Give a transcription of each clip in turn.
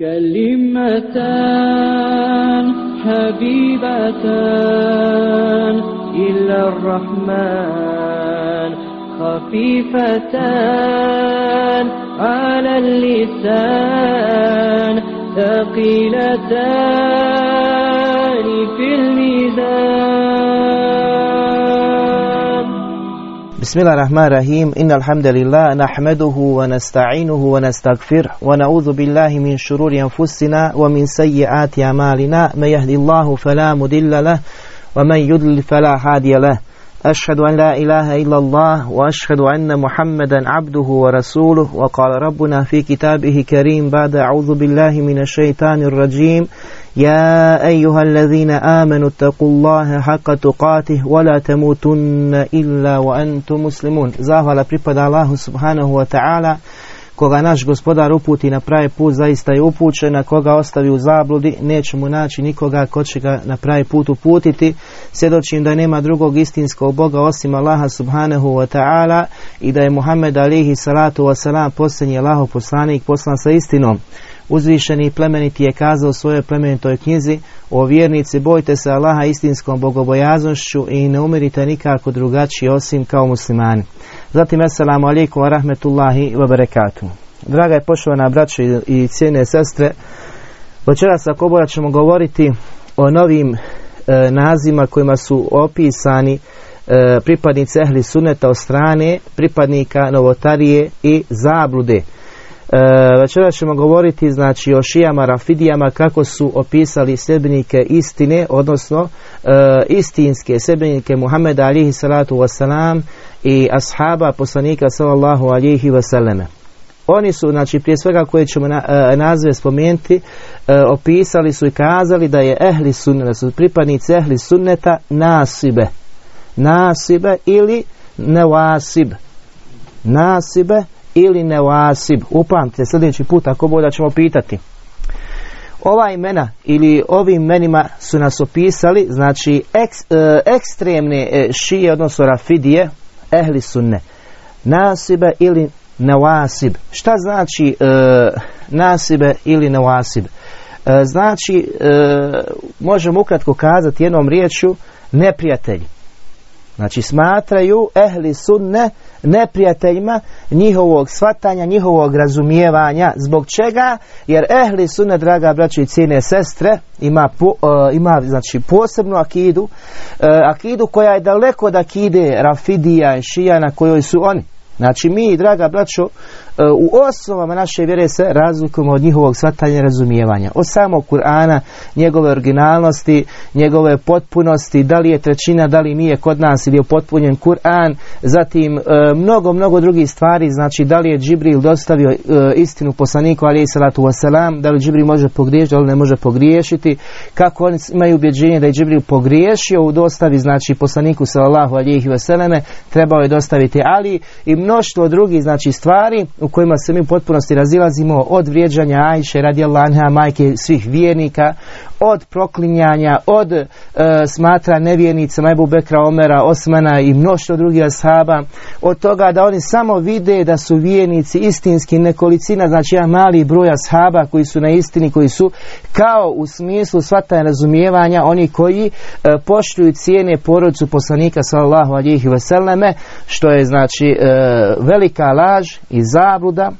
كلمتان حبيبتان إلى الرحمن خفيفتان على اللسان ثقيلتان في الميزان. بسم الله الرحمن الرحيم إن الحمد لله نحمده ونستعينه ونستغفره ونعوذ بالله من شرور أنفسنا ومن سيئات أعمالنا من يهدي الله فلا مضل له ومن يضلل فلا هادي له أشهد أن لا إله إلا الله وأشهد أن محمدا عبده ورسوله. وقال ربنا في كتابه كريم بعد أعوذ بالله من الشيطان الرجيم. يا أيها الذين آمنوا اتقوا الله حق تقاته ولا تموتن إلا وأنتم مسلمون. pripada Allahu subhanahu wa ta'ala koga naš gospodar uputi na pravi put zaista je upućen, a koga ostavi u zabludi neće mu naći nikoga ko će ga na pravi put uputiti. Svjedočim da nema drugog istinskog Boga osim Allaha subhanahu wa ta'ala i da je Muhammed alihi salatu wa salam posljednji Allahov poslanik poslan sa istinom. Uzvišeni plemeniti je kazao svojoj plemenitoj knjizi o vjernici bojte se Allaha istinskom bogobojaznošću i ne umirite nikako drugačije osim kao muslimani. Zatim, assalamu alaikum wa rahmetullahi wa barakatuh. Draga je poštovana braćo i cijene sestre, večeras ako boja ćemo govoriti o novim e, nazivima kojima su opisani e, pripadnici ehli suneta od strane pripadnika novotarije i zablude. E, večeras ćemo govoriti znači o šijama, rafidijama kako su opisali sljedbenike istine, odnosno e, istinske sljedbenike Muhammeda alihi salatu wasalam i ashaba poslanika sallallahu alihi wasallame. Oni su, znači prije svega koje ćemo na, e, nazve spomenuti, e, opisali su i kazali da je ehli sunneta, su pripadnici ehli sunneta nasibe. Nasibe ili nevasib. Nasibe ili nevasib. Upamtite sljedeći put ako bude da ćemo pitati. Ova imena ili ovim imenima su nas opisali, znači eks, e, ekstremne e, šije, odnosno rafidije, ehli sunne. Nasibe ili nevasib. Šta znači e, nasibe ili nevasib? E, znači, e, možemo ukratko kazati jednom riječju, neprijatelji. Znači smatraju ehli sunne neprijateljima njihovog svatanja, njihovog razumijevanja. Zbog čega? Jer ehli sunne, draga braće i cijene sestre, ima, po, uh, ima znači, posebnu akidu, uh, akidu koja je daleko od akide Rafidija i Šija na kojoj su oni. Znači mi, draga braćo, u osnovama naše vjere se razlikujemo od njihovog svatanja i razumijevanja. Od samog Kur'ana, njegove originalnosti, njegove potpunosti, da li je trećina, da li nije kod nas ili je potpunjen Kur'an, zatim mnogo, mnogo drugih stvari, znači da li je Džibril dostavio istinu poslaniku ali salatu wasalam, da li Džibril može pogriješiti, da li ne može pogriješiti, kako oni imaju ubjeđenje da je Džibril pogriješio u dostavi, znači poslaniku sallallahu alihi wasalame, trebao je dostaviti Ali i mnoštvo drugih, znači stvari u kojima se mi u potpunosti razilazimo od vrijeđanja Ajše radijallahu majke svih vjernika, od proklinjanja, od e, smatra nevjernicama Ebu Bekra, Omera, Osmana i mnoštvo drugih ashaba, od toga da oni samo vide da su vjernici istinski nekolicina, znači jedan mali broj ashaba koji su na istini, koji su kao u smislu svatanja razumijevanja, oni koji e, poštuju cijene porodicu poslanika sallallahu alihi vseleme, što je znači e, velika laž i zabluda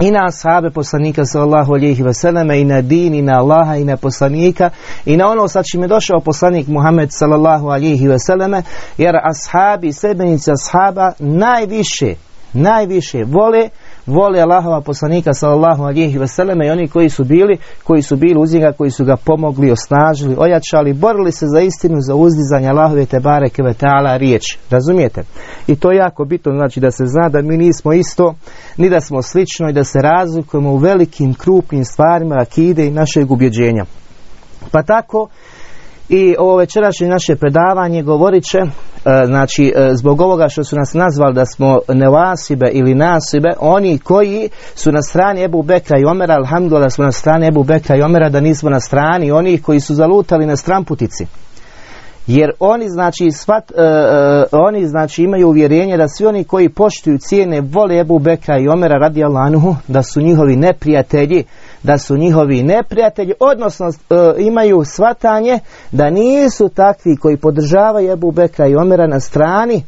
i na ashabe poslanika sallallahu alihi vseleme i na din i na Allaha i na poslanika. I na ono sa čim je došao poslanik Muhammed sallallahu alihi vseleme jer ashabi i sebenici ashaba najviše najviše vole vole Allahova poslanika sallallahu alihi vseleme i oni koji su bili koji su bili uz njega, koji su ga pomogli, osnažili, ojačali, borili se za istinu, za uzdizanje Allahove te bareke ve ta'ala riječ. Razumijete? I to je jako bitno, znači da se zna da mi nismo isto, ni da smo slično i da se razlikujemo u velikim, krupnim stvarima akide i našeg ubjeđenja. Pa tako i ovo večerašnje naše predavanje govorit će, znači zbog ovoga što su nas nazvali da smo nevasibe ili nasibe, oni koji su na strani Ebu Bekra i Omera, alhamdulillah da smo na strani Ebu Bekra i Omera, da nismo na strani onih koji su zalutali na stramputici. Jer oni znači svat, uh, oni znači imaju uvjerenje da svi oni koji poštuju cijene vole Ebu Bekra i Omera radi Allanuhu, da su njihovi neprijatelji, da su njihovi neprijatelji, odnosno e, imaju svatanje da nisu takvi koji podržavaju Ebu Bekra i Omera na strani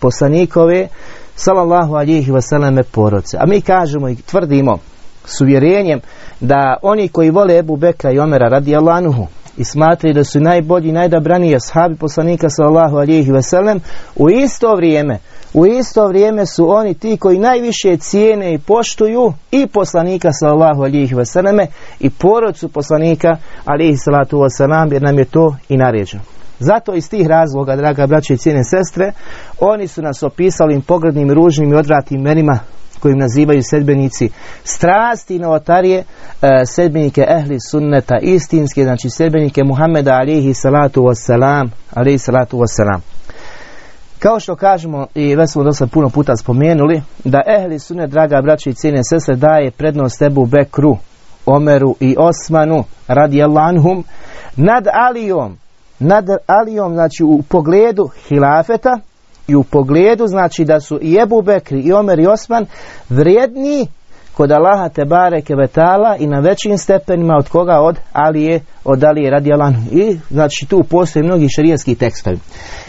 poslanikove sallallahu alihi wasallam poroce. A mi kažemo i tvrdimo s uvjerenjem da oni koji vole Ebu Bekra i Omera radi Allahuhu i smatraju da su najbolji, najdabraniji ashabi poslanika sallallahu alihi wasallam u isto vrijeme u isto vrijeme su oni ti koji najviše cijene i poštuju i poslanika sallallahu alihi wasallam i porodcu poslanika alihi salatu wasallam jer nam je to i naređeno. Zato iz tih razloga, draga braće i cijene sestre, oni su nas opisali poglednim, ružnim i odvratnim imenima kojim nazivaju sedbenici strasti i novotarije, e, sedbenike ehli sunneta istinske, znači sedbenike Muhammeda alihi salatu wasalam, alihi salatu wasalam. Kao što kažemo i već smo dosta puno puta spomenuli, da ehli sunnet, draga braće i cijene sestre, daje prednost Ebu Bekru, Omeru i Osmanu, radi anhum, nad Alijom, nad Alijom, znači u pogledu hilafeta i u pogledu, znači da su i Ebu Bekri i Omer i Osman vrijedni kod Allaha te bareke vetala i na većim stepenima od koga od Alije od Alije radi i znači tu postoje mnogi šarijski tekstovi.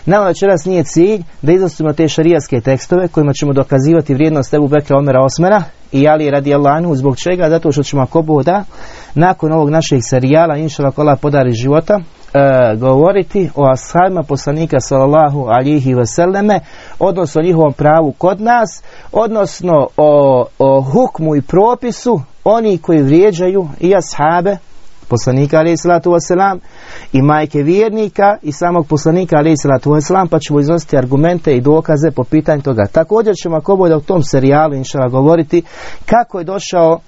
Nama večeras nije cilj da izostimo te šarijske tekstove kojima ćemo dokazivati vrijednost Ebu Bekra Omera Osmera i Ali radi Allahu zbog čega? Zato što ćemo ako da nakon ovog našeg serijala inšala kola podari života e, govoriti o ashabima poslanika sallallahu alihi vseleme, odnosno o njihovom pravu kod nas, odnosno o, o hukmu i propisu oni koji vrijeđaju i ashabe poslanika alaih salatu wasalam i majke vjernika i samog poslanika alaih salatu wasalam pa ćemo iznositi argumente i dokaze po pitanju toga. Također ćemo ako da u tom serijalu inšala govoriti kako je došao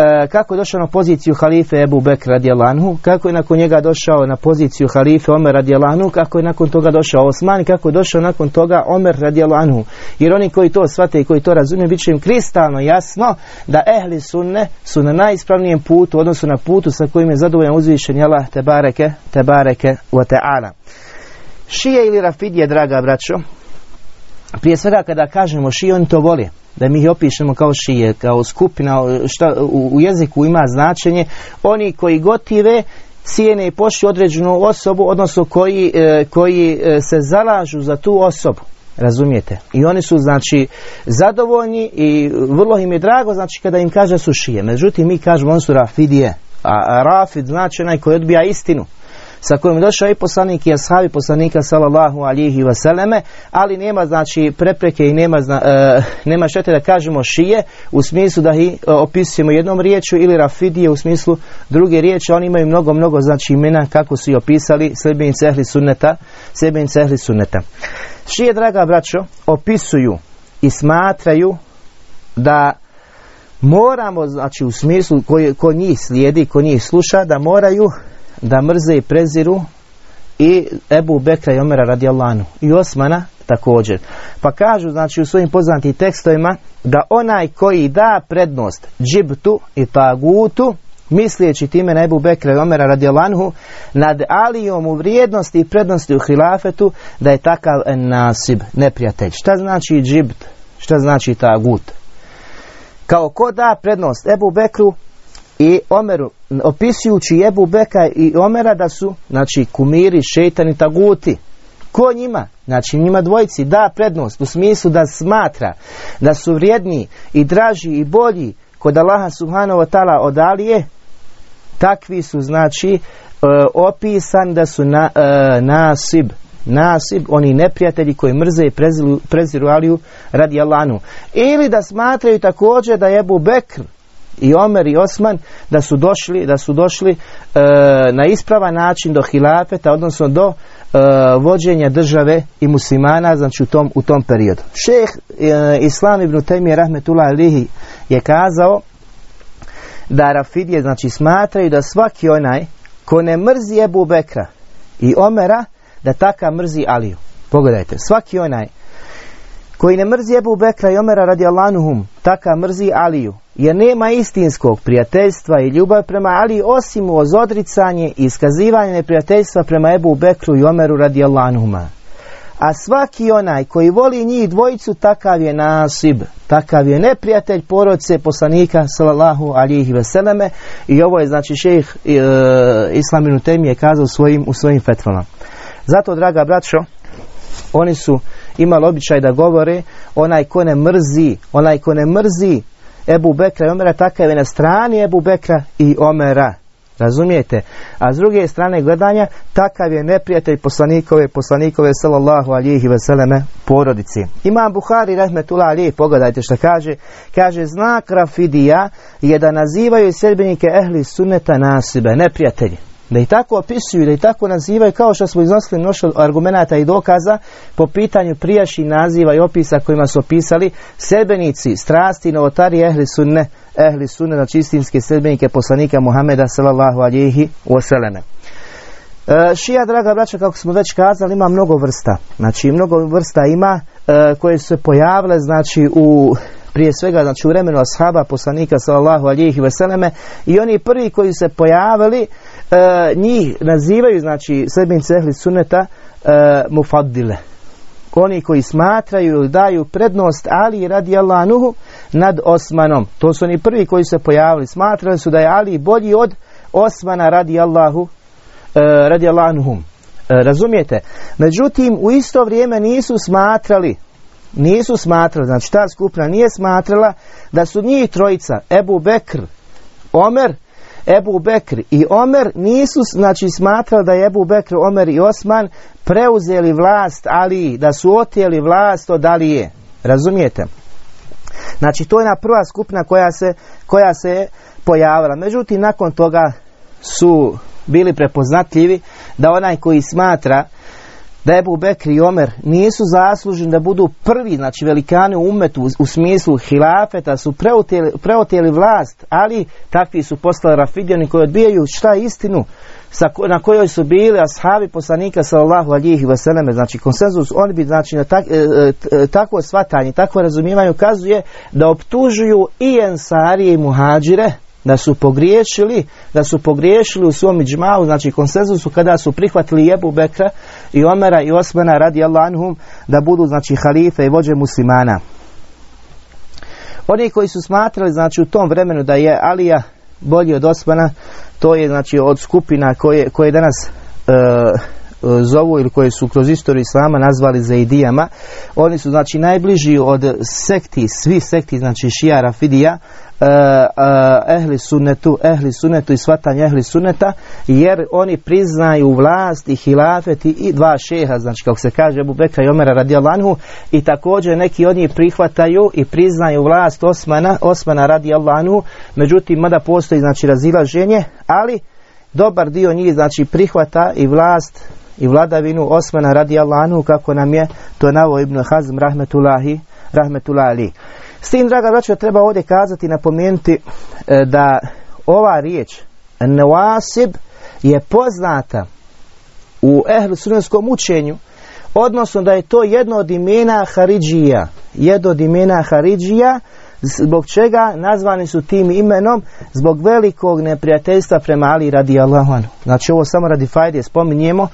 E, kako je došao na poziciju halife Ebu Bekr radijalanhu, kako je nakon njega došao na poziciju halife Omer radijalanhu, kako je nakon toga došao Osman, kako je došao nakon toga Omer radijalanhu. Jer oni koji to shvate i koji to razumiju, bit će im kristalno jasno da ehli sunne su na najispravnijem putu, odnosno na putu sa kojim je zadovoljan uzvišen Allah te bareke, te bareke wa ta'ala. Šije ili Rafidije, draga braćo, prije svega kada kažemo šije, oni to vole da mi ih opišemo kao šije, kao skupina, šta u, jeziku ima značenje, oni koji gotive cijene i pošli određenu osobu, odnosno koji, e, koji e, se zalažu za tu osobu. Razumijete? I oni su znači zadovoljni i vrlo im je drago znači kada im kaže su šije. Međutim mi kažemo oni su rafidije. A rafid znači onaj koji odbija istinu sa kojim došao i poslanik i ashabi poslanika sallallahu alihi wasallam, ali nema znači prepreke i nema, zna, e, nema štete da kažemo šije u smislu da ih e, opisujemo jednom riječu ili rafidije u smislu druge riječi, oni imaju mnogo, mnogo znači imena kako su i opisali sljedbenici ehli sunneta, sljedbenici ehli sunneta. Šije, draga braćo, opisuju i smatraju da moramo, znači u smislu koji, ko njih slijedi, ko njih sluša, da moraju da mrze i preziru i Ebu Bekra i Omera radijalanu i Osmana također. Pa kažu znači u svojim poznatim tekstovima da onaj koji da prednost džibtu i tagutu misleći time na Ebu Bekra i Omera radijalanhu nad Alijom u vrijednosti i prednosti u hilafetu da je takav nasib neprijatelj. Šta znači džibt? Šta znači tagut? Kao ko da prednost Ebu Bekru i Omeru, opisujući Ebu Beka i Omera da su, znači, kumiri, šeitani, taguti. Ko njima? Znači, njima dvojici da prednost u smislu da smatra da su vrijedni i draži i bolji kod Allaha subhanahu wa ta'ala od Alije, takvi su, znači, e, opisan da su na, e, nasib, nasib, oni neprijatelji koji mrze i preziru, preziru Aliju radi Allahanu. Ili da smatraju također da je Ebu Bekr i Omer i Osman da su došli da su došli e, na ispravan način do hilafeta odnosno do e, vođenja države i muslimana znači u tom, u tom periodu. Šeh e, Islam ibn Taymiye rahmetullah alihi je kazao da Rafidije znači smatraju da svaki onaj ko ne mrzi Ebu Bekra i Omera da taka mrzi Aliju. Pogledajte, svaki onaj koji ne mrzi Ebu Bekra i Omera radi Allahuhum, taka mrzi Aliju, jer nema istinskog prijateljstva i ljubav prema Ali osim uz odricanje i iskazivanje neprijateljstva prema Ebu Bekru i Omeru radi Allahuhuma. A svaki onaj koji voli njih dvojicu, takav je nasib, takav je neprijatelj porodice poslanika sallallahu alihi veseleme i ovo je znači šejh e, Islaminu je kazao svojim, u svojim fetvama. Zato, draga braćo, oni su imali običaj da govore onaj ko ne mrzi, onaj ko ne mrzi Ebu Bekra i Omera, takav je na strani Ebu Bekra i Omera. Razumijete? A s druge strane gledanja, takav je neprijatelj poslanikove, poslanikove sallallahu alihi veseleme porodici. Imam Buhari rahmetullah alihi, pogledajte što kaže. Kaže, znak Rafidija je da nazivaju sedbenike ehli sunneta nasibe, neprijatelji da ih tako opisuju, da ih tako nazivaju kao što smo iznosili mnoštvo argumenata i dokaza po pitanju prijašnjih naziva i opisa kojima su opisali sedbenici, strasti, novotari, ehli sunne, ehli sunne, znači istinske sedbenike poslanika Muhameda sallallahu alihi wasallam. E, šija, draga braća, kako smo već kazali, ima mnogo vrsta. Znači, mnogo vrsta ima e, koje su se pojavile, znači, u prije svega znači u vremenu ashaba poslanika sallallahu alihi veseleme i oni prvi koji se pojavili e, njih nazivaju znači sredbenici ehli suneta e, mufaddile oni koji smatraju ili daju prednost Ali radi Allahuhu nad Osmanom. To su oni prvi koji se pojavili. Smatrali su da je Ali bolji od Osmana radi Allahu e, radi Allahuhum. E, razumijete? Međutim, u isto vrijeme nisu smatrali nisu smatrali, znači ta skupina nije smatrala da su njih trojica, Ebu Bekr, Omer, Ebu Bekr i Omer nisu znači smatrali da je Ebu Bekr, Omer i Osman preuzeli vlast Ali, da su otijeli vlast od Alije. Razumijete? Znači to je na prva skupina koja se, koja se pojavila. Međutim, nakon toga su bili prepoznatljivi da onaj koji smatra da Ebu Bekri i Omer nisu zasluženi da budu prvi, znači velikani u umetu u, smislu hilafeta su preotijeli, vlast, ali takvi su postali rafidjani koji odbijaju šta istinu sa, na kojoj su bili ashabi poslanika sallallahu alihi vseleme, znači konsenzus, oni bi znači na tak, e, e, takvo shvatanje, takvo razumijevanje ukazuje da optužuju i ensarije i muhađire, da su pogriješili, da su pogriješili u svom iđmau, znači konsenzusu kada su prihvatili Jebu Bekra i Omera i Osmana radi anhum da budu znači halife i vođe muslimana. Oni koji su smatrali znači u tom vremenu da je Alija bolji od Osmana, to je znači od skupina koje, koje danas e, zovu ili koje su kroz istoriju Islama nazvali zaidijama. Oni su znači najbliži od sekti, svi sekti, znači šija Rafidija, ehli sunnetu, ehli sunnetu i svatanje ehli sunneta, jer oni priznaju vlast i hilafet i dva šeha, znači kako se kaže Abu Bekra i Omera radijallahu i također neki od njih prihvataju i priznaju vlast Osmana, Osmana radijallahu, međutim mada postoji znači razilaženje, ali dobar dio njih znači prihvata i vlast i vladavinu Osmana radijallahu kako nam je to navo Ibn Hazm rahmetullahi rahmetullahi s tim, draga braćo, treba ovdje kazati, napomenuti e, da ova riječ nevasib je poznata u ehlu učenju, odnosno da je to jedno od imena Haridžija, jedno od imena Haridžija, zbog čega nazvani su tim imenom? Zbog velikog neprijateljstva prema Ali radi Allahu Znači ovo samo radi fajde spominjemo,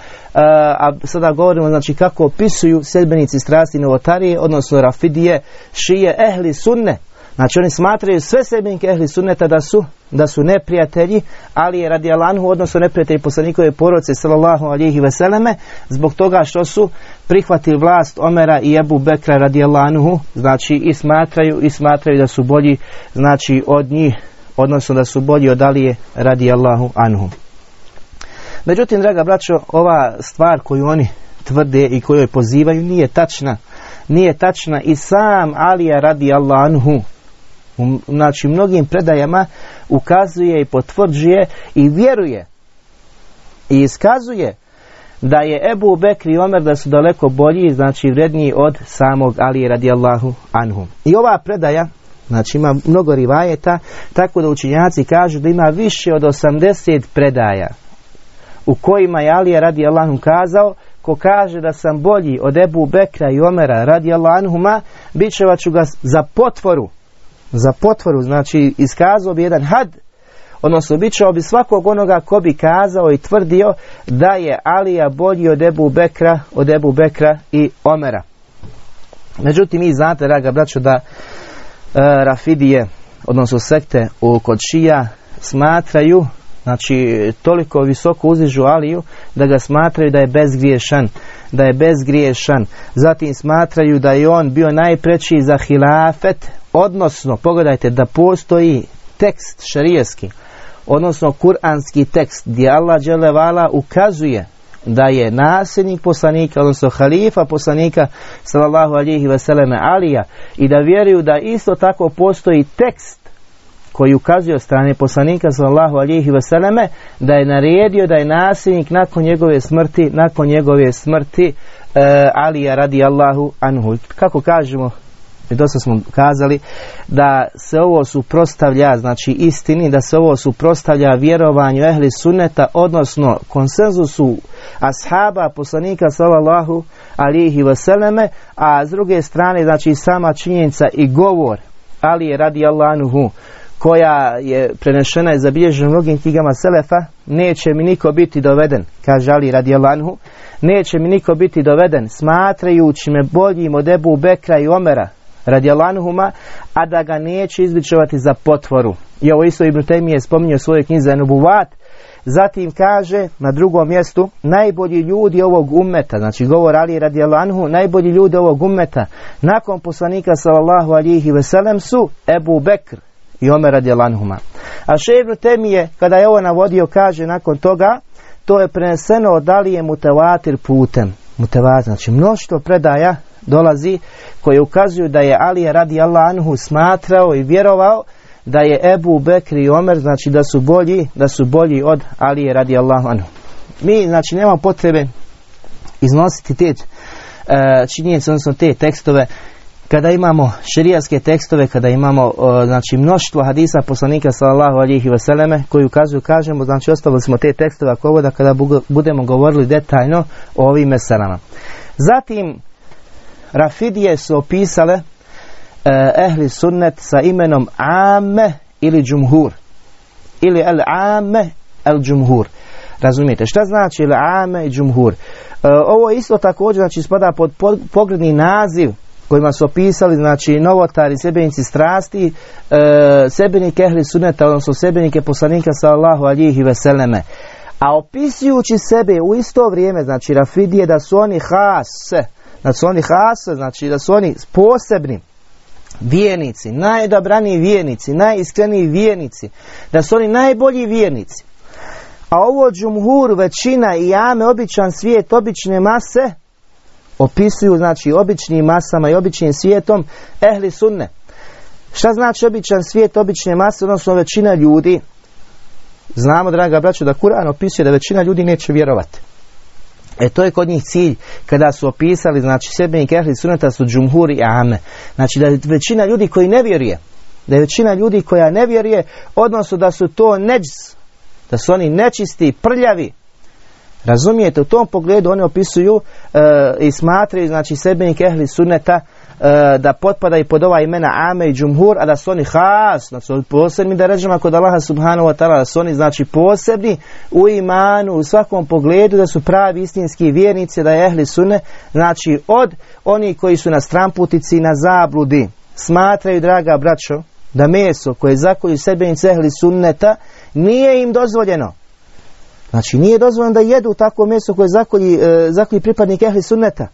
a sada govorimo znači kako opisuju sedbenici strasti novotarije, odnosno Rafidije, šije, ehli sunne, Znači oni smatraju sve sebenike ehli sunneta da su, da su neprijatelji, ali je radi Alanhu, odnosno neprijatelji poslanikove porodice sallallahu alihi veseleme, zbog toga što su prihvatili vlast Omera i Ebu Bekra radi Alanhu, znači i smatraju, i smatraju da su bolji, znači od njih, odnosno da su bolji od Alije radi Allahu anhu. Međutim, draga braćo, ova stvar koju oni tvrde i koju pozivaju nije tačna. Nije tačna i sam Alija radi Allah anhu u znači, mnogim predajama ukazuje i potvrđuje i vjeruje i iskazuje da je Ebu Bekri i Omer da su daleko bolji, znači vredniji od samog Ali radijallahu anhu. I ova predaja, znači ima mnogo rivajeta, tako da učinjaci kažu da ima više od 80 predaja u kojima je Ali radijallahu kazao ko kaže da sam bolji od Ebu Bekra i Omera radijallahu anhuma, bit ću ga za potvoru za potvoru, znači iskazao bi jedan had odnosno bićao bi svakog onoga ko bi kazao i tvrdio da je Alija bolji od Ebu Bekra, od Ebu Bekra i Omera. Međutim, vi znate, draga braćo, da e, Rafidije, odnosno sekte u kod Šija, smatraju, znači toliko visoko uzižu Aliju, da ga smatraju da je bezgriješan, da je bezgriješan. Zatim smatraju da je on bio najpreći za hilafet, odnosno, pogledajte, da postoji tekst šarijeski, odnosno kuranski tekst gdje Allah dželevala ukazuje da je nasljednik poslanika, odnosno halifa poslanika sallallahu alihi veseleme Alija i da vjeruju da isto tako postoji tekst koji ukazuje od strane poslanika sallallahu alihi veseleme da je naredio da je nasljednik nakon njegove smrti, nakon njegove smrti uh, Alija radi Allahu anhu. Kako kažemo i dosta smo kazali da se ovo suprostavlja znači istini, da se ovo suprostavlja vjerovanju ehli sunneta, odnosno konsenzusu ashaba poslanika sallallahu alihi vseleme, a s druge strane znači sama činjenica i govor ali je radi Allahuhu koja je prenešena i zabilježena mnogim knjigama Selefa, neće mi niko biti doveden, kaže Ali radi Allahu, neće mi niko biti doveden, smatrajući me boljim od Ebu Bekra i Omera, radi Allahuhuma, a da ga neće izbičovati za potvoru. I ovo isto Ibn Taymi je spominjao svoje knjize Nubuvat, Zatim kaže na drugom mjestu najbolji ljudi ovog ummeta, znači govor Ali radi Anhu, najbolji ljudi ovog ummeta nakon poslanika sallallahu alihi veselem su Ebu Bekr i Omer radi Anhuma. A Šebnu Temije kada je ovo navodio kaže nakon toga to je preneseno od Alije mutevatir putem. Mutevatir, znači mnoštvo predaja dolazi koje ukazuju da je Alija radi Anhu smatrao i vjerovao da je Ebu Bekri i Omer, znači da su bolji, da su bolji od Alije radi Allahu anhu. Mi, znači, nemamo potrebe iznositi te uh, činjenice, odnosno te tekstove, kada imamo šerijaske tekstove, kada imamo znači mnoštvo hadisa poslanika sallallahu alihi vseleme koji ukazuju, kažemo, znači ostavili smo te tekstove ako da kada budemo govorili detaljno o ovim meselama. Zatim, Rafidije su opisale Eh, ehli sunnet sa imenom Ame ili Džumhur. Ili El Ame El Džumhur. Razumijete? Šta znači El Ame i Džumhur? Eh, ovo isto također znači spada pod pogledni naziv kojima su opisali znači novotari, sebenici strasti, e, sebenik ehli sunneta, odnosno sebenike poslanika sallahu alihi veseleme. A opisujući sebe u isto vrijeme, znači Rafidije, da su oni has, da su oni has, znači da su oni posebni, vjernici, najdobraniji vjernici, najiskreniji vjernici, da su oni najbolji vjernici. A ovo džumhur, većina i jame, običan svijet, obične mase, opisuju znači običnim masama i običnim svijetom ehli sunne. Šta znači običan svijet, obične mase, odnosno većina ljudi? Znamo, draga braćo, da Kur'an opisuje da većina ljudi neće vjerovati. E to je kod njih cilj kada su opisali, znači sebenik ehli suneta su džumhuri i ame. Znači da je većina ljudi koji ne vjeruje, da je većina ljudi koja ne vjeruje, odnosno da su to neđs, da su oni nečisti, prljavi. Razumijete, u tom pogledu oni opisuju e, i smatraju, znači sebenik ehli suneta E, da potpada i pod ova imena Ame i Džumhur, a da su oni has, znači posebni da kod Allaha subhanahu wa ta'ala, da su oni znači posebni u imanu, u svakom pogledu, da su pravi istinski vjernici, da je ehli sunne, znači od onih koji su na stramputici na zabludi, smatraju, draga braćo, da meso koje zakolju sebenice ehli sunneta, nije im dozvoljeno. Znači nije dozvoljeno da jedu takvo meso koje zakolji, e, zakolji pripadnik ehli sunneta.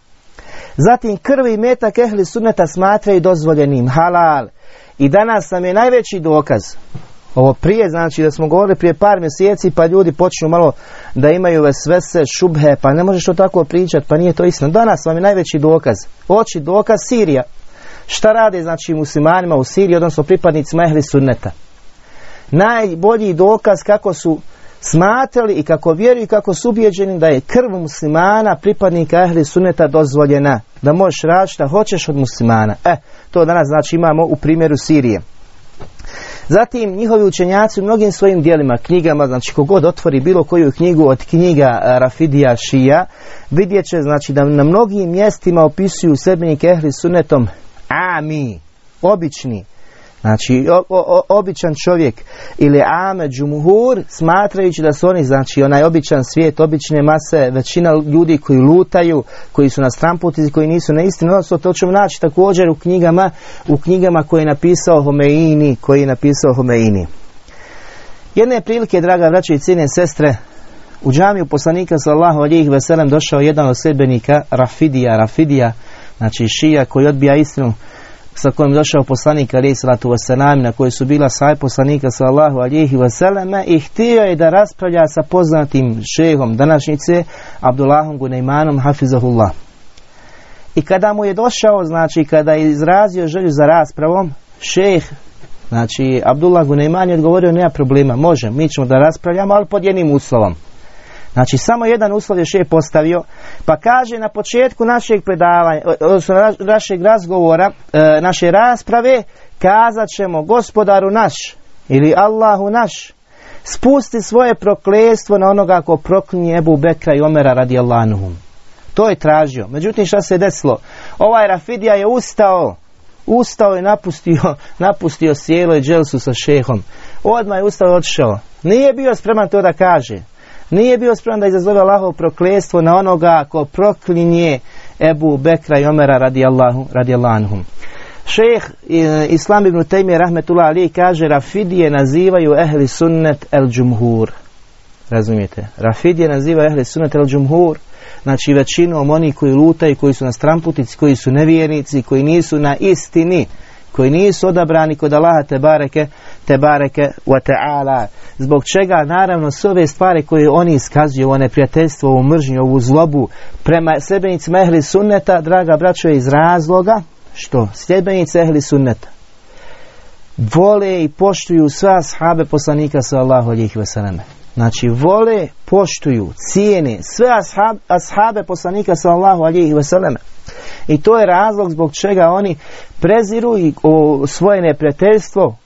Zatim krvi i metak ehli sunneta smatraju dozvoljenim, halal. I danas nam je najveći dokaz. Ovo prije, znači da smo govorili prije par mjeseci pa ljudi počnu malo da imaju vesvese, šubhe, pa ne možeš to tako pričati, pa nije to istina. Danas vam je najveći dokaz. Oči dokaz Sirija. Šta rade znači muslimanima u Siriji, odnosno pripadnicima ehli sunneta? Najbolji dokaz kako su smatrali i kako vjeruju i kako su ubjeđeni da je krv muslimana pripadnika ehli suneta dozvoljena. Da možeš raditi šta hoćeš od muslimana. E, to danas znači imamo u primjeru Sirije. Zatim njihovi učenjaci u mnogim svojim dijelima, knjigama, znači kogod otvori bilo koju knjigu od knjiga Rafidija Šija, vidjet će znači da na mnogim mjestima opisuju sebenik ehli sunetom ami, obični, Znači, običan čovjek ili ame džumuhur, smatrajući da su oni, znači, onaj običan svijet, obične mase, većina ljudi koji lutaju, koji su na stramputici, koji nisu na istinu, odnosno to ćemo naći također u knjigama, u knjigama koje je napisao Homeini, koji je napisao Homeini. Jedne prilike, draga braće i cijene sestre, u džamiju poslanika sallahu alijih veselem došao jedan od sljedbenika Rafidija, Rafidija, znači šija koji odbija istinu sa kojim došao poslanik alijih salatu wasalam na koji su bila saj poslanika sallahu alijih veseleme i htio je da raspravlja sa poznatim šehom današnjice Abdullahom Gunejmanom Hafizahullah. I kada mu je došao, znači kada je izrazio želju za raspravom, šeh Znači, Abdullah Gunejman je odgovorio, nema problema, može, mi ćemo da raspravljamo, ali pod jednim uslovom. Znači samo jedan uslov je šef postavio, pa kaže na početku našeg predavanja, odnosno našeg razgovora, e, naše rasprave, kazat ćemo gospodaru naš ili Allahu naš, spusti svoje proklestvo na onoga ko proklinje Ebu Bekra i Omera radi Allahuhum. To je tražio. Međutim, šta se desilo? Ovaj Rafidija je ustao, ustao i napustio, napustio sjelo i dželsu sa šehom. Odmah je ustao i otišao. Nije bio spreman to da kaže. Nije bio spreman da izazove Allahovo proklestvo na onoga ko proklinje Ebu Bekra i Omera radi Allahu, radi Allahuhum. Šejh e, Islam ibn Taymi rahmetullah ali kaže Rafidije nazivaju ehli sunnet el džumhur. Razumijete? Rafidije nazivaju ehli sunnet el džumhur. Znači većinom oni koji lutaju, koji su na stramputici, koji su nevjernici, koji nisu na istini, koji nisu odabrani kod Allaha te bareke, te bareke wa ta'ala. Zbog čega naravno sve ove stvari koje oni iskazuju, one prijateljstvo, ovu mržnju, ovu zlobu prema sljedbenicima ehli sunneta, draga braćo, iz razloga što sljedbenici ehli sunneta vole i poštuju sva ashabe poslanika sallahu alihi wasallam. Znači vole, poštuju, cijene sve ashab, ashabe poslanika sallahu alihi wasallam. I to je razlog zbog čega oni preziru i svoje neprijateljstvo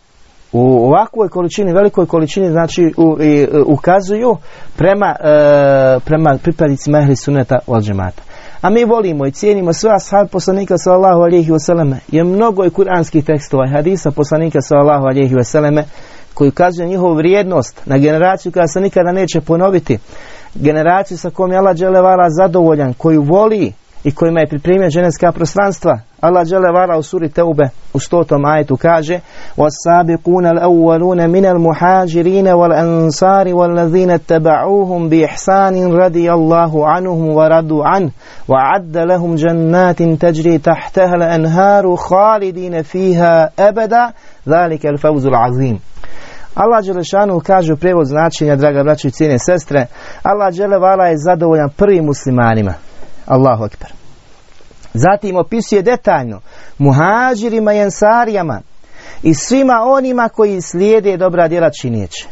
u ovakvoj količini, velikoj količini, znači u, i, e, ukazuju prema, e, prema pripadnicima ehli suneta od džemata. A mi volimo i cijenimo sve ashab poslanika sallallahu alihi wasallam. Je mnogo i kuranskih tekstova i hadisa poslanika sallallahu alihi wasallam koji ukazuju njihovu vrijednost na generaciju koja se nikada neće ponoviti. Generaciju sa kojom je Allah zadovoljan, koju voli i kojima je pripremio ženevska prostranstva. Allah džele vara u suri Teube u stotom ajetu kaže وَالسَّابِقُونَ الْأَوَّلُونَ مِنَ الْمُحَاجِرِينَ وَالْأَنصَارِ وَالَّذِينَ اتَّبَعُوهُمْ بِإِحْسَانٍ رَضِيَ اللَّهُ عَنْهُمْ وَرَضُوا عَنْهُ وَعَدَّ لَهُمْ جَنَّاتٍ تَجْرِي تَحْتَهَا الْأَنْهَارُ خَالِدِينَ فِيهَا أَبَدًا ذَلِكَ الْفَوْزُ الْعَظِيمُ Allah Đelešanu kaže u prijevod značenja, draga braćo i cijene sestre, Allah Đelevala je zadovoljan prvim muslimanima. Allahu akbar. Zatim opisuje detaljno muhađirima i ensarijama i svima onima koji slijede dobra djela čineće.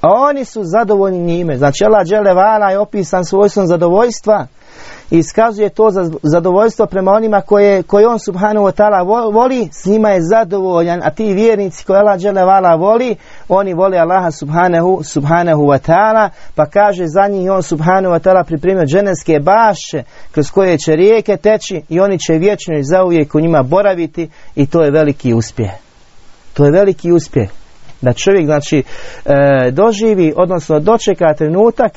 A oni su zadovoljni njime. Znači Allah je opisan svojstvom zadovoljstva i iskazuje to za zadovoljstvo prema onima koje, koje on subhanahu wa ta'ala voli, s njima je zadovoljan, a ti vjernici koje Allah dželevala voli, oni vole Allaha subhanahu, subhanahu wa ta'ala, pa kaže za njih on subhanahu wa ta'ala pripremio dženevske baše kroz koje će rijeke teći i oni će vječno i zauvijek u njima boraviti i to je veliki uspjeh. To je veliki uspjeh. Da čovjek znači e, doživi, odnosno dočeka trenutak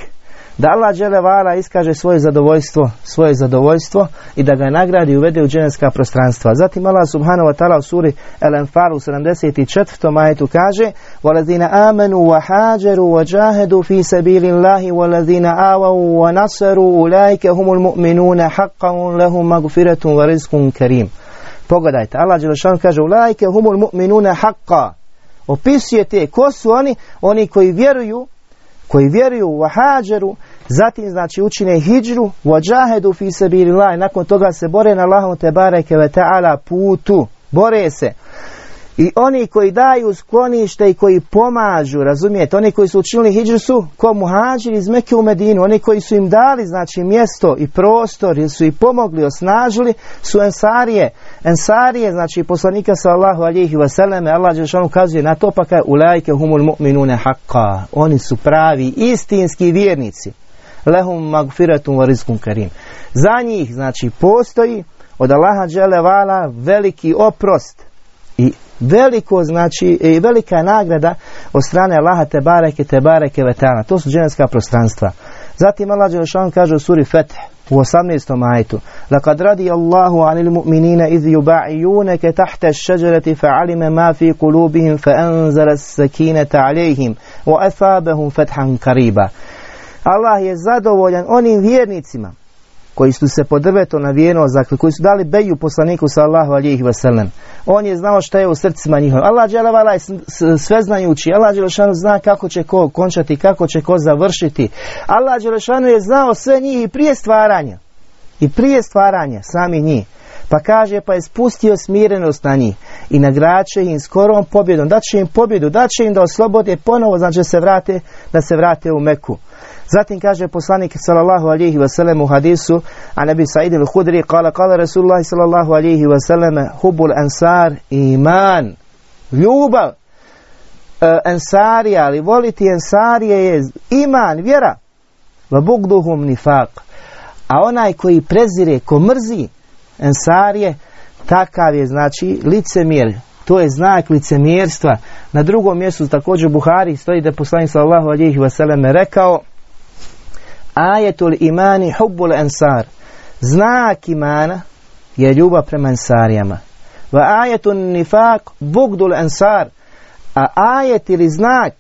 da Allah vala iskaže svoje zadovoljstvo, svoje zadovoljstvo i da ga nagradi i uvede u dženevska prostranstva. Zatim Allah subhanahu wa ta'ala u suri El Anfal u 74. majetu kaže وَلَذِينَ آمَنُوا وَحَاجَرُوا وَجَاهَدُوا فِي سَبِيلِ اللَّهِ وَلَذِينَ آوَوا وَنَصَرُوا أُولَٰئِكَ هُمُ الْمُؤْمِنُونَ حَقًّا لَهُمْ مَغْفِرَةٌ وَرِزْقٌ كَرِيمٌ Pogledajte, Allah Đelešan kaže أُولَٰئِكَ هُمُ الْمُؤْمِنُونَ حَقًّا Opisuje te, ko su oni? Oni koji vjeruju koji vjeruju u Hađeru, zatim znači učine hijđru, wajahedu fi sabilillah, nakon toga se bore na Allahom te bareke ve ta'ala putu, bore se. I oni koji daju sklonište i koji pomažu, razumijete, oni koji su učinili hijđu su ko muhađiri iz Mekke u Medinu, oni koji su im dali znači mjesto i prostor ili su i pomogli, osnažili, su ensarije. Ensarije, znači poslanika sallahu alihi vseleme, Allah Đelšanu ukazuje na to pa kaj ulajke humul mu'minune haqqa. Oni su pravi, istinski vjernici. Lehum magfiratum varizkum karim. Za njih, znači, postoji od Allaha dželevala veliki oprost i Veliko znači, i velika nagrada od strane Allaha te bareke te bareke vetana. To su dženevska prostranstva. Zatim Allah Đelešan kaže u suri Fetih u 18. majtu Lakad radi Allahu anil mu'minina idh yuba'ijunake tahta šeđerati fa'alime ma fi kulubihim fa'anzara sakinata alejhim wa athabahum fethan kariba Allah je zadovoljan onim vjernicima koji su se po drvetu navijeno, dakle, koji su dali beju poslaniku sallahu alihi wasallam. On je znao šta je u srcima njihovim. Allah je sveznajući. Allah dželešanu zna kako će ko končati, kako će ko završiti. Allah dželešanu je znao sve njih i prije stvaranja. I prije stvaranja sami njih. Pa kaže, pa je spustio smirenost na njih i nagraće im skorom pobjedom. Daće im pobjedu, daće im da oslobode ponovo, znači da se vrate, da se vrate u Meku. Zatim kaže poslanik sallallahu alejhi ve sellem u hadisu a Nabi Sa'id al-Khudri kala kala Rasulullah sallallahu alejhi ve sellem hubul ansar iman. Ljubav. E, ansarija ali voliti ansarije je iman vjera. Va bugduhum nifaq. A onaj koji prezire ko mrzi ansarije takav je znači licemjer. To je znak licemjerstva. Na drugom mjestu također Buhari stoji da poslanik sallallahu alejhi ve sellem rekao ajetul imani hubbul ensar. Znak imana je ljubav prema ensarijama. Va ajetun nifak bugdul ensar. A ajet ili znak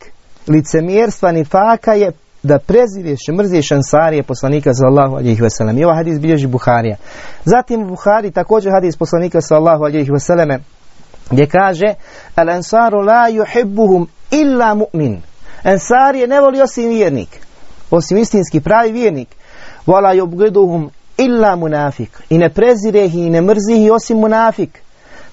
licemjerstva nifaka je da prezireš i mrziš ansarije poslanika sallallahu alejhi ve sellem. I ovaj hadis bilježi Buharija. Zatim Buhari također hadis poslanika sallallahu alejhi ve selleme gdje kaže al ansaru la yuhibbuhum illa mu'min. Ansarije ne voli osim vjernik osim istinski pravi vjernik. Wala yubghiduhum illa munafik i ne prezire i ne mrzi ih osim munafik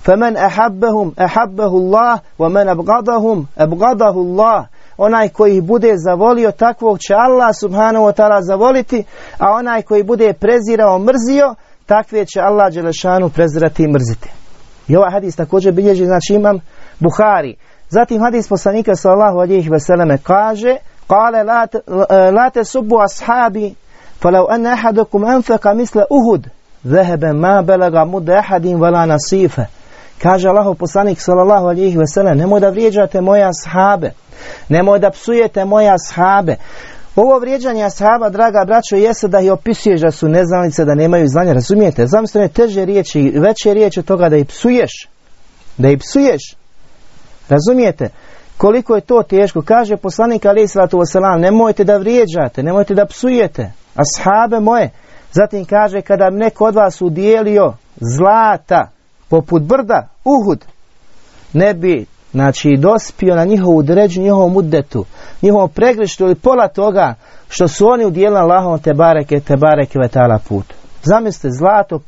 faman ahabbahum ahabbahu Allah wa man abghadahum abghadahu Allah. Onaj koji bude zavolio takvog će Allah subhanahu wa ta'ala zavoliti a onaj koji bude prezirao mrzio takve će Allah Đelešanu prezirati i mrziti. I ovaj hadis također bilježi znači imam Buhari. Zatim hadis poslanika sallahu alihi veseleme kaže قال لا لا تسبوا أصحابي فلو أن أحدكم أنفق مثل أهد ذهب ما بلغ مد أحد ولا نصيفه Kaže Allahov poslanik sallallahu alihi wasallam, nemoj da vrijeđate moje ashabe, nemoj da psujete moje ashabe. Ovo vrijeđanje ashaba, draga braćo, jeste da ih opisuješ da su neznalice, da nemaju znanja, razumijete? Zamislite teže riječi, veće riječi od toga da ih psuješ, da ih psuješ, razumijete? Koliko je to teško? Kaže poslanik Ali Islatu Wasalam, nemojte da vrijeđate, nemojte da psujete. Ashabe moje. Zatim kaže, kada bi neko od vas udjelio zlata, poput brda, uhud, ne bi, znači, dospio na njihovu dređu, njihovom udetu, njihovom pregrešku ili pola toga što su oni udjelili Allahom te bareke, te bareke vetala put. Zamislite, zlato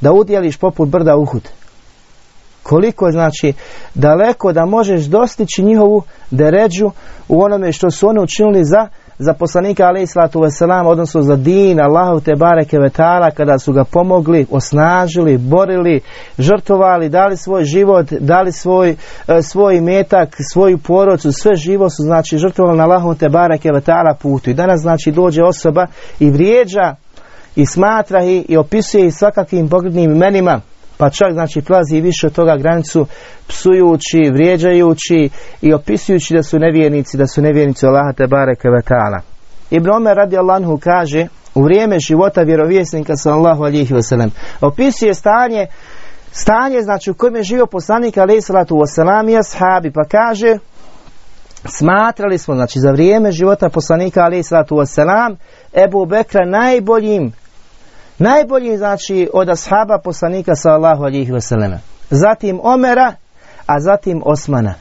da udjeliš poput brda uhud koliko znači daleko da možeš dostići njihovu deređu u onome što su oni učinili za za poslanika alaih salatu wasalam, odnosno za din Allahu te bareke vetala kada su ga pomogli, osnažili, borili, žrtovali, dali svoj život, dali svoj, e, svoj metak, svoju porodcu, sve živo su znači žrtvovali na Allahu te bareke vetala putu. I danas znači dođe osoba i vrijeđa i smatra ih i opisuje ih svakakvim poglednim imenima pa čak znači plazi više od toga granicu psujući, vrijeđajući i opisujući da su nevjernici, da su nevjernici Allaha te bareke ve taala. Ibn Omer radi Allahu kaže u vrijeme života vjerovjesnika sallallahu alihi wasallam opisuje stanje stanje znači u kojem je živio poslanik alaihi salatu wasalam i ashabi pa kaže smatrali smo znači za vrijeme života poslanika alaihi salatu wasalam Ebu Bekra najboljim Najbolji znači od ashaba poslanika sallahu alihi vseleme. Zatim Omera, a zatim Osmana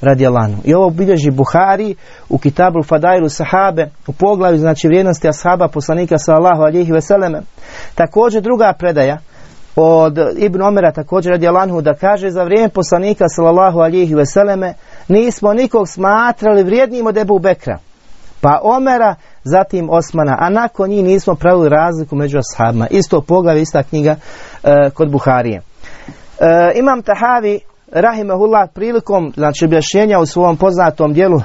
radi Allahanu. I ovo bilježi Buhari u Kitabu Fadailu sahabe u poglavlju znači vrijednosti ashaba poslanika sallahu alihi vseleme. Također druga predaja od Ibn Omera također radi Allahanu da kaže za vrijeme poslanika sallahu alihi vseleme nismo nikog smatrali vrijednim od Ebu Bekra. Pa Omera zatim Osmana, a nakon njih nismo pravili razliku među ashabima. Isto poglavlje, ista knjiga e, kod Buharije. E, imam Tahavi, Rahimahullah, prilikom znači, objašnjenja u svom poznatom dijelu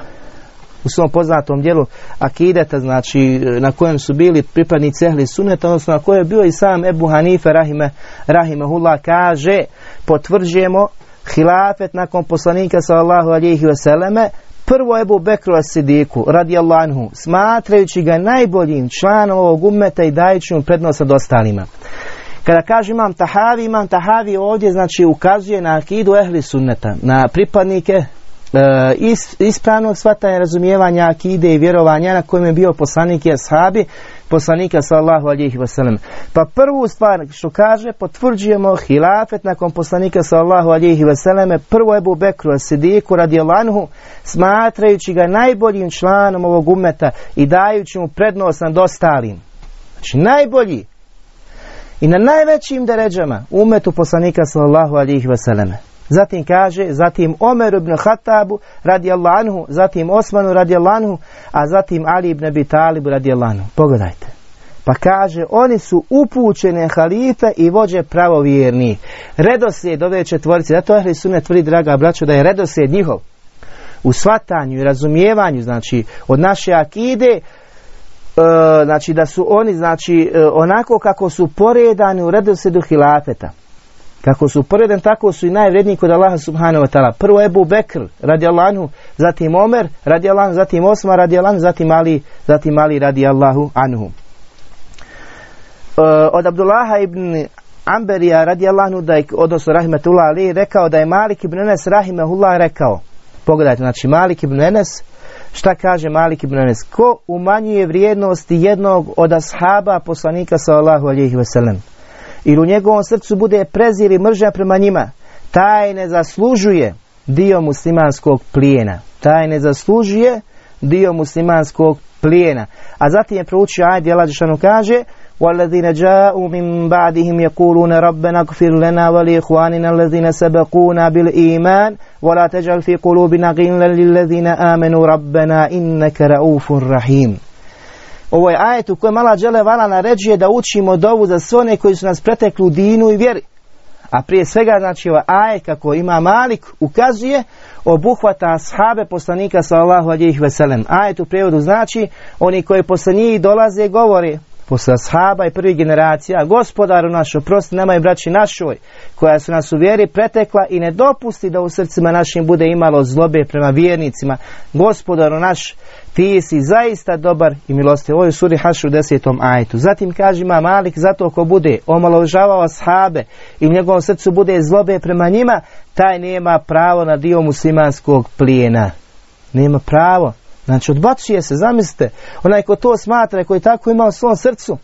u svom poznatom dijelu akideta, znači na kojem su bili pripadnici ehli suneta, odnosno na kojem je bio i sam Ebu Hanife Rahime, Rahimahullah kaže, potvrđujemo hilafet nakon poslanika sallallahu alihi vseleme, prvo Ebu Bekru Asidiku, radijallahu anhu, smatrajući ga najboljim članom ovog ummeta i dajući mu prednost od ostalima. Kada kaže imam tahavi, imam tahavi ovdje znači ukazuje na akidu ehli sunneta, na pripadnike e, ispravnog shvatanja razumijevanja akide i vjerovanja na kojem je bio poslanik i ashabi poslanika sallahu alihi wasallam. Pa prvu stvar što kaže potvrđujemo hilafet nakon poslanika sallahu alihi wasallam prvo Ebu Bekru Sidiku radi Alanhu smatrajući ga najboljim članom ovog umeta i dajući mu prednost nad ostalim. Znači najbolji i na najvećim deređama umetu poslanika sallallahu alihi wasallam. Zatim kaže, zatim Omer ibn Hatabu radi anhu, zatim Osmanu radi anhu, a zatim Ali ibn Abi Talibu radi anhu. Pogledajte. Pa kaže, oni su upućene halife i vođe pravovjerni. Redoslijed ove četvorice, zato Ahli Sunne tvrdi, draga braćo, da je redoslijed njihov u svatanju i razumijevanju, znači, od naše akide, e, znači da su oni, znači, e, onako kako su poredani u redoslijedu hilafeta. Kako su poredan, tako su i najvredniji kod Allaha subhanahu wa ta'ala. Prvo Ebu Bekr radi Allahu, zatim Omer radi Allahu, zatim Osma radi Allahu, zatim Ali, zatim Ali radi Allahu anhu. Uh, od Abdullaha ibn Amberija radi Allahu, da je, odnosno Rahmetullah Ali, rekao da je Malik ibn Enes Rahimahullah rekao. Pogledajte, znači Malik ibn Enes, šta kaže Malik ibn Enes? Ko umanjuje vrijednosti jednog od ashaba poslanika sallallahu alihi wasallam? ili u njegovom srcu bude prezir i mržnja prema njima, taj ne zaslužuje dio muslimanskog plijena. Taj ne zaslužuje dio muslimanskog plijena. A zatim je proučio ajde, Allah Žešanu kaže وَالَّذِينَ جَاءُوا مِنْ بَعْدِهِمْ يَقُولُونَ رَبَّنَا اغْفِرْ لَنَا وَلِإِخْوَانِنَا الَّذِينَ سَبَقُونَا بِالْإِيمَانِ وَلَا تَجْعَلْ فِي قُلُوبِنَا غِلًّا لِلَّذِينَ آمَنُوا رَبَّنَا إِنَّكَ رَؤُوفٌ رَحِيمٌ ovo je ajet u kojem mala džele vala naređuje da učimo dovu za sve one koji su nas pretekli u dinu i vjeri. A prije svega, znači, ovaj ajet kako ima Malik ukazuje obuhvata ashabe poslanika sallahu alijih veselem. Ajet u prijevodu znači oni koji posle njih dolaze govore posle ashaba i prvih generacija, gospodaru našu, prosti nama i braći našoj, koja su nas u vjeri pretekla i ne dopusti da u srcima našim bude imalo zlobe prema vjernicima. Gospodaru naš, ti si zaista dobar i milosti. Ovo je u suri Hašu desetom ajtu. Zatim kaže ima Malik, zato ko bude omaložavao ashabe i u njegovom srcu bude zlobe prema njima, taj nema pravo na dio muslimanskog plijena. Nema pravo. Znači odbacuje se, zamislite, onaj ko to smatra, koji tako ima u svom srcu,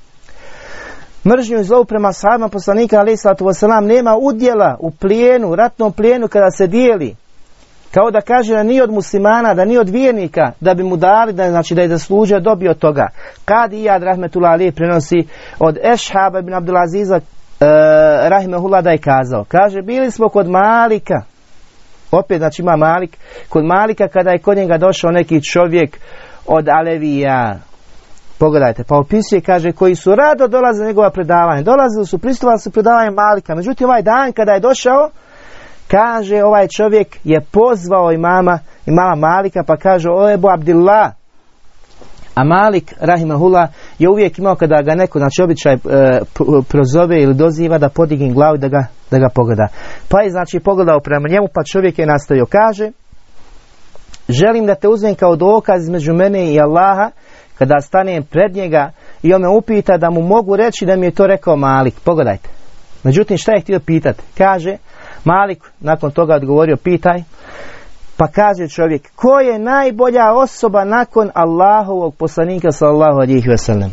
mržnju i zlovu prema sahabima poslanika ali sallatu wasalam nema udjela u plijenu, ratnom plijenu kada se dijeli. Kao da kaže da nije od muslimana, da nije od vjernika, da bi mu dali, da, znači da je zaslužio dobio toga. Kad Iyad Rahmetullah Ali prenosi od Ešhaba ibn Abdulaziza e, Rahimahullah da je kazao. Kaže, bili smo kod Malika, opet znači ima Malik, kod Malika kada je kod njega došao neki čovjek od Alevija, pogledajte, pa opisuje, kaže, koji su rado dolaze na njegova predavanja, dolazili su, pristupali su predavanje Malika, međutim ovaj dan kada je došao, kaže, ovaj čovjek je pozvao imama, imama Malika, pa kaže, o Ebu Abdillah, a Malik, rahimahullah, je uvijek imao kada ga neko, znači običaj e, prozove ili doziva da podigne glavu da ga, da ga pogleda. Pa je znači pogledao prema njemu, pa čovjek je nastavio. Kaže, želim da te uzmem kao dokaz između mene i Allaha, kada stanem pred njega i on me upita da mu mogu reći da mi je to rekao Malik. Pogledajte. Međutim, šta je htio pitati? Kaže, Malik nakon toga odgovorio, pitaj, pa kaže čovjek, ko je najbolja osoba nakon Allahovog poslanika sallallahu alihi wasallam?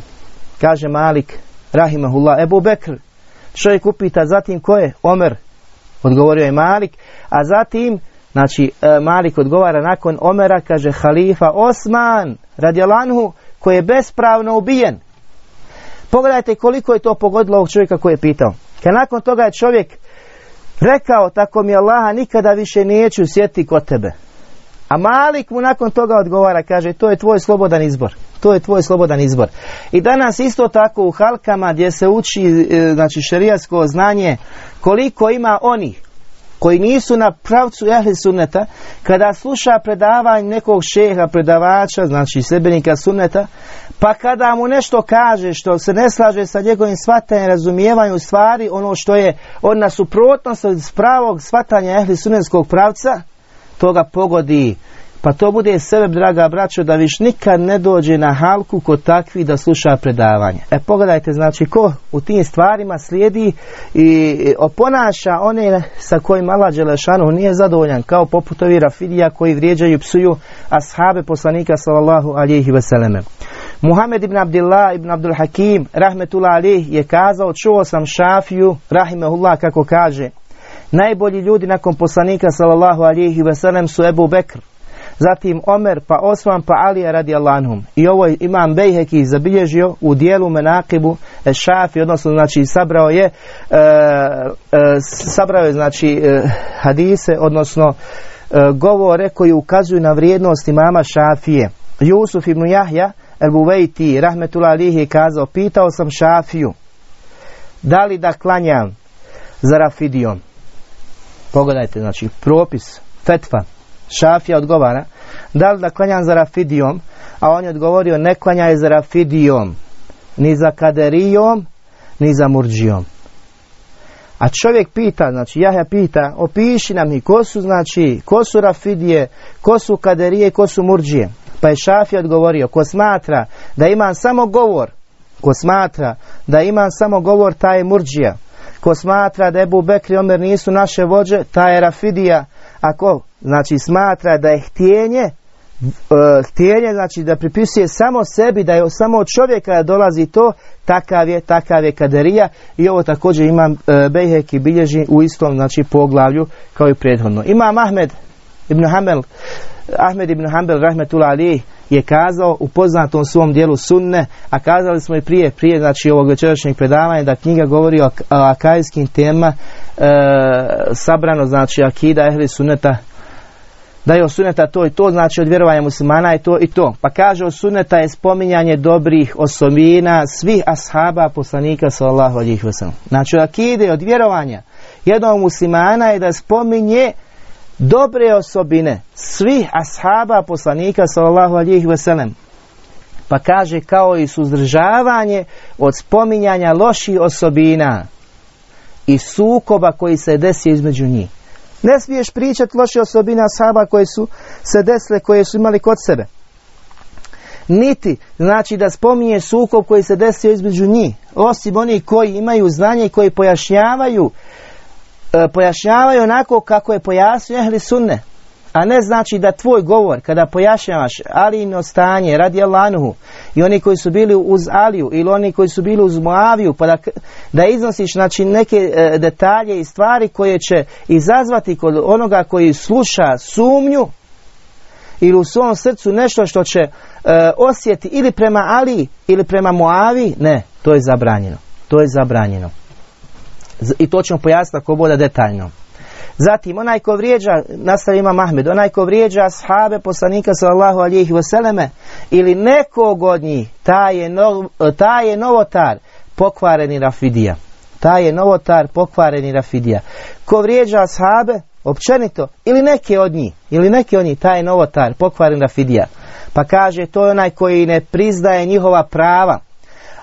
Kaže Malik, rahimahullah, Ebu Bekr. Čovjek upita zatim ko je? Omer. Odgovorio je Malik. A zatim, znači e, Malik odgovara nakon Omera, kaže halifa Osman, radijalanhu, koji je bespravno ubijen. Pogledajte koliko je to pogodilo ovog čovjeka koji je pitao. Kad nakon toga je čovjek rekao tako mi Allaha nikada više neću sjeti kod tebe. A Malik mu nakon toga odgovara, kaže to je tvoj slobodan izbor. To je tvoj slobodan izbor. I danas isto tako u halkama gdje se uči e, znači šerijasko znanje koliko ima onih koji nisu na pravcu ehli sunneta, kada sluša predavanje nekog šeha, predavača, znači sljedbenika sunneta, pa kada mu nešto kaže što se ne slaže sa njegovim shvatanjem, razumijevanju stvari, ono što je od nas suprotnost od pravog shvatanja ehli sunnetskog pravca, to ga pogodi pa to bude sebe, draga braćo, da viš nikad ne dođe na halku kod takvi da sluša predavanje. E pogledajte, znači, ko u tim stvarima slijedi i oponaša one sa kojim Allah Đelešanu nije zadovoljan, kao poput ovi Rafidija koji vrijeđaju psuju ashabe poslanika sallallahu alihi veseleme. Muhammed ibn Abdullah ibn Abdul Hakim, rahmetullah alih, je kazao, čuo sam šafiju, rahimehullah, kako kaže, najbolji ljudi nakon poslanika sallallahu alihi veselem su Ebu Bekr, zatim Omer, pa Osman, pa Alija radi Allahum. I ovo je imam Bejheki zabilježio u dijelu Menakibu e, Šafi, odnosno znači sabrao je e, e, sabrao je znači hadise, odnosno govore koji ukazuju na vrijednost imama Šafije. Jusuf ibn Jahja El Buvejti, rahmetullah alihi, kazao, pitao sam Šafiju, da li da klanjam za Rafidijom? Pogledajte, znači, propis, fetva, Šafija odgovara, da li da klanjam za Rafidijom, a on je odgovorio ne klanjaj za Rafidijom, ni za Kaderijom, ni za Murđijom. A čovjek pita, znači Jahja pita, opiši nam i ko su, znači, ko su Rafidije, ko su Kaderije, ko su Murđije. Pa je Šafija odgovorio, ko smatra da ima samo govor, ko smatra da ima samo govor, taj je Murđija. Ko smatra da Ebu Bekri Omer nisu naše vođe, taj je Rafidija. Ako znači smatra da je htjenje e, htjenje znači da pripisuje samo sebi da je samo od čovjeka dolazi to takav je takav je kaderija. I ovo također ima e, Bejhek i bilježi u istom znači poglavlju kao i prethodno. Ima Ahmed ibn Hamel Ahmed ibn Hanbel rahmetullah ali je kazao u poznatom svom dijelu sunne, a kazali smo i prije, prije znači ovog večerašnjeg predavanja da knjiga govori o, akajskim tema e, sabrano znači akida ehli sunneta da je osuneta to i to, znači od vjerovanja muslimana je to i to. Pa kaže osuneta je spominjanje dobrih osobina svih ashaba poslanika sallallahu alihi wasallam. Znači od akide, od vjerovanja jednog muslimana je da spominje dobre osobine svih ashaba poslanika sallallahu alihi wasallam. Pa kaže kao i suzdržavanje od spominjanja loših osobina i sukoba koji se desi između njih. Ne smiješ pričati loše osobina sahaba koje su se desile, koje su imali kod sebe. Niti znači da spominje sukob koji se desio između njih, osim oni koji imaju znanje i koji pojašnjavaju e, pojašnjavaju onako kako je pojasnio ehli sunne. A ne znači da tvoj govor, kada pojašnjavaš Alijino stanje, radi Allahuhu, i oni koji su bili uz Aliju, ili oni koji su bili uz Moaviju, pa da, da iznosiš znači, neke e, detalje i stvari koje će izazvati kod onoga koji sluša sumnju, ili u svom srcu nešto što će e, osjeti ili prema Ali ili prema Moavi, ne, to je zabranjeno. To je zabranjeno. I to ćemo pojasniti ako bude detaljno. Zatim, onaj ko vrijeđa, nastavi ima Mahmed, onaj ko vrijeđa sahabe poslanika sallallahu alijih vseleme ili nekog od njih, taj je, nov, taj je novotar pokvareni rafidija. Taj je novotar pokvareni rafidija. Ko vrijeđa sahabe, općenito, ili neke od njih, ili neke od njih, taj je novotar pokvareni rafidija. Pa kaže, to je onaj koji ne priznaje njihova prava,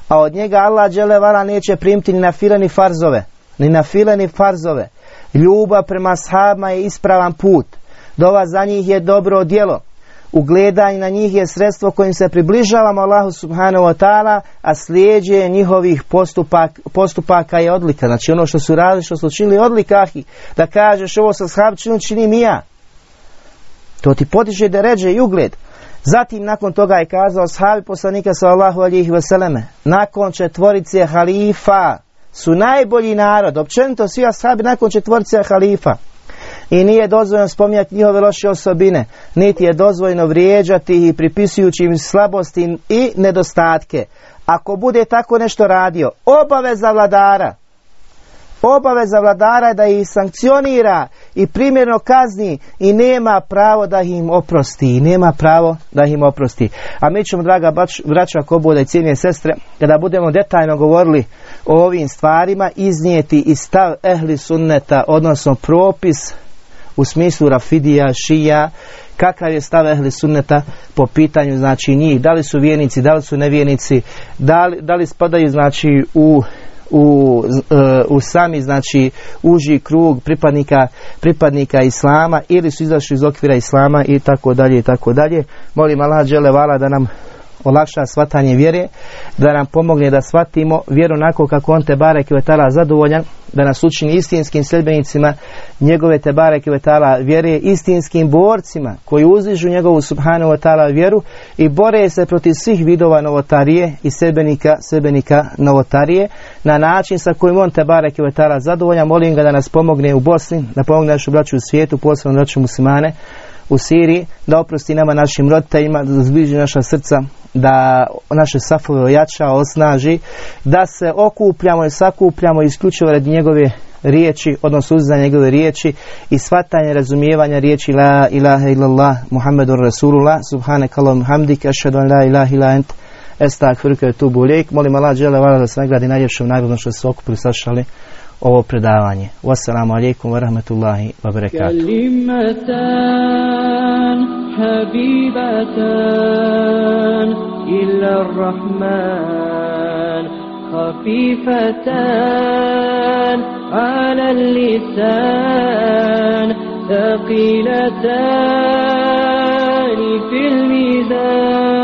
a od njega Allah dželevala neće primiti ni na file ni farzove, ni na file ni farzove Ljubav prema sahabima je ispravan put. Dova za njih je dobro djelo. Ugledanje na njih je sredstvo kojim se približavamo Allahu subhanahu wa ta'ala, a slijeđe njihovih postupak, postupaka je odlika. Znači ono što su radili, što su činili odlikahi, da kažeš ovo sa shab činim, činim i ja. To ti potiče da ređe i ugled. Zatim nakon toga je kazao sahabi poslanika sallallahu alihi vseleme, nakon četvorice halifa, su najbolji narod, općenito svi ashabi nakon četvorce halifa. I nije dozvoljeno spominjati njihove loše osobine, niti je dozvoljeno vrijeđati i pripisujući im slabosti i nedostatke. Ako bude tako nešto radio, obaveza vladara obaveza vladara je da ih sankcionira i primjerno kazni i nema pravo da im oprosti i nema pravo da im oprosti. A mi ćemo draga braća ako bude i cijenije sestre kada budemo detaljno govorili o ovim stvarima iznijeti i stav ehli sunneta odnosno propis u smislu rafidija, šija kakav je stav ehli sunneta po pitanju znači njih, da li su vjernici, da li su nevjernici, da li, da li spadaju znači u u, e, u sami znači uži krug pripadnika pripadnika islama ili su izašli iz okvira islama i tako dalje i tako dalje. Molim Allah dželevala da nam olakša shvatanje vjere, da nam pomogne da shvatimo vjeru onako kako on te barek vetala zadovoljan, da nas učini istinskim sljedbenicima njegove te barek vetala vjere, istinskim borcima koji uzdižu njegovu subhanahu wa vjeru i bore se protiv svih vidova novotarije i sebenika, sebenika novotarije na način sa kojim on te barek vetala zadovoljan. Molim ga da nas pomogne u Bosni, da pomogne našu braću u svijetu, posebno braću muslimane u Siriji, da oprosti nama našim roditeljima, da zbliži naša srca da naše safove ojača, osnaži, da se okupljamo i sakupljamo isključivo radi njegove riječi, odnosno za njegove riječi i shvatanje razumijevanja riječi La ilaha illallah Muhammedur Rasulullah Subhanak Allahum hamdik Ašhadu an la ilaha ila ent Estakfirka tu bulijek Molim Allah žele vala da se nagradi najljepšom nagradom što se okupili sašali ovo predavanje. Wassalamu alaikum wa rahmatullahi wa barakatuh. خفيفتان على اللسان ثقيلتان في الميزان